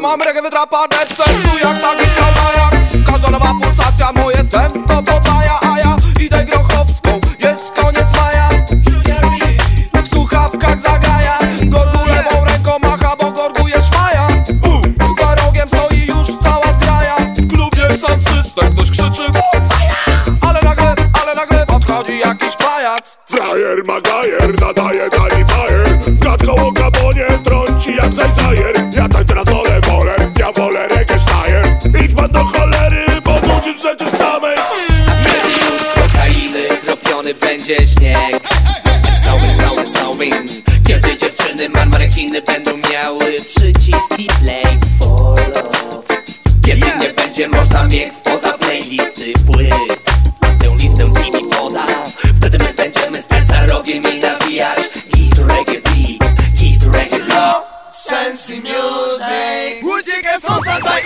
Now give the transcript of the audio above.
Mam reggae wydrapane w sercu jak ta gitka Maja Każda nowa pulsacja moje tempo podaja A ja idę grochowską, jest koniec maja. W słuchawkach zagaja. Gorgu lewą ręką macha, bo gorguje szwaja. U, za rogiem stoi już cała zgraja. W klubie sam system, ktoś krzyczy Ale nagle, ale nagle podchodzi jakiś pajac. Frajer ma gajer, nadaje, daje. wśród rzeczy samej. Meczu z kokainy zrobiony będzie śnieg. Snowing, snowing, snowing Kiedy dziewczyny marmarekiny będą miały przyciski i play follow Kiedy nie będzie można mieć poza playlisty płyt. Tę listę Dini poda. Wtedy my będziemy stać za rogiem i nawijać Git reggae beat, git reggae love Sensi music